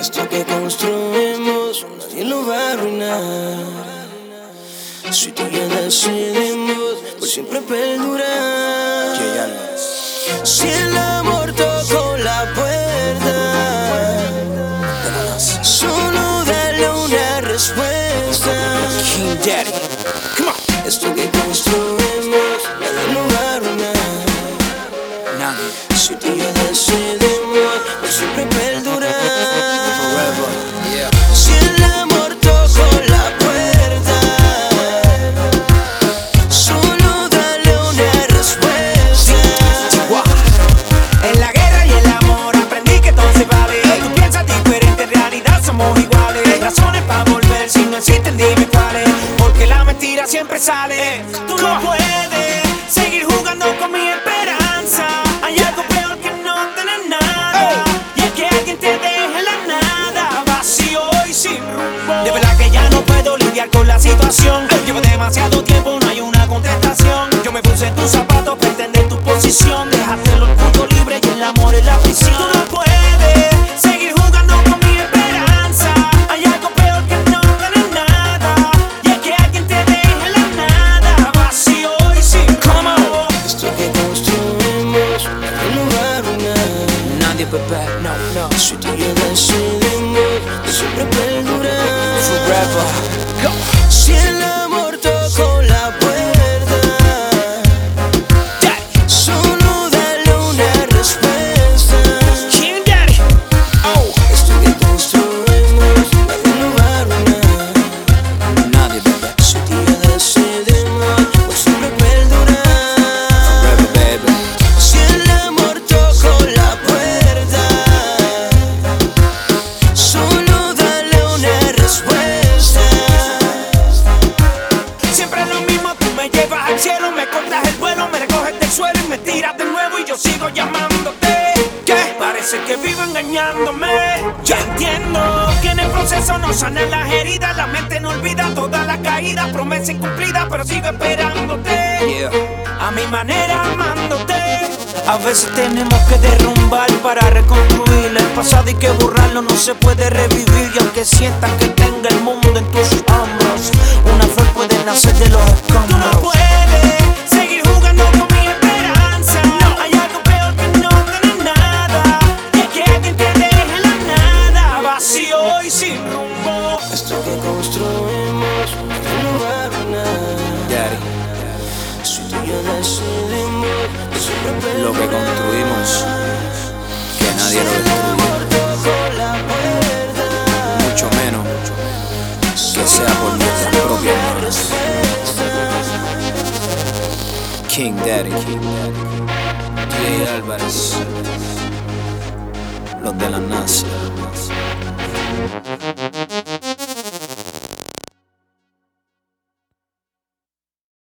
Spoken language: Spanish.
Esto que construimos nadie lo va a arruinar. Si tú ya decidimos, por siempre perdurar. Si el amor tocó la puerta, solo dale una respuesta. Porque la mentira siempre sale. Tú no puedes seguir jugando con mi esperanza. Hay algo peor que no tener nada. Y es que alguien te deje la nada, vacío y sin rumbo. De verdad que ya no puedo lidiar con la situación. Llevo demasiado tiempo, no hay una contestación. Yo me puse en tus zapatos Nadie, bebé. No, no. Si tú ya decidimos, por siempre perdurar. Forever. Go. Si cortas el vuelo, me recoges del suelo y me tiras de nuevo y yo sigo llamándote. ¿Qué? Parece que vivo engañándome. Ya entiendo que en el proceso no sanan las heridas, la mente no olvida todas las caídas, promesa incumplida, pero sigo esperándote. Yeah. A mi manera amándote. A veces tenemos que derrumbar para reconstruir el pasado y que borrarlo no se puede revivir. Y aunque sientas que tenga el mundo que construimos a arruinar. Daddy. Si tú ya decidimos, por siempre Lo que construimos. Que nadie lo puerta, Mucho menos que sea por nuestras propias manos. King Daddy. Jay Álvarez. Los de la NASA.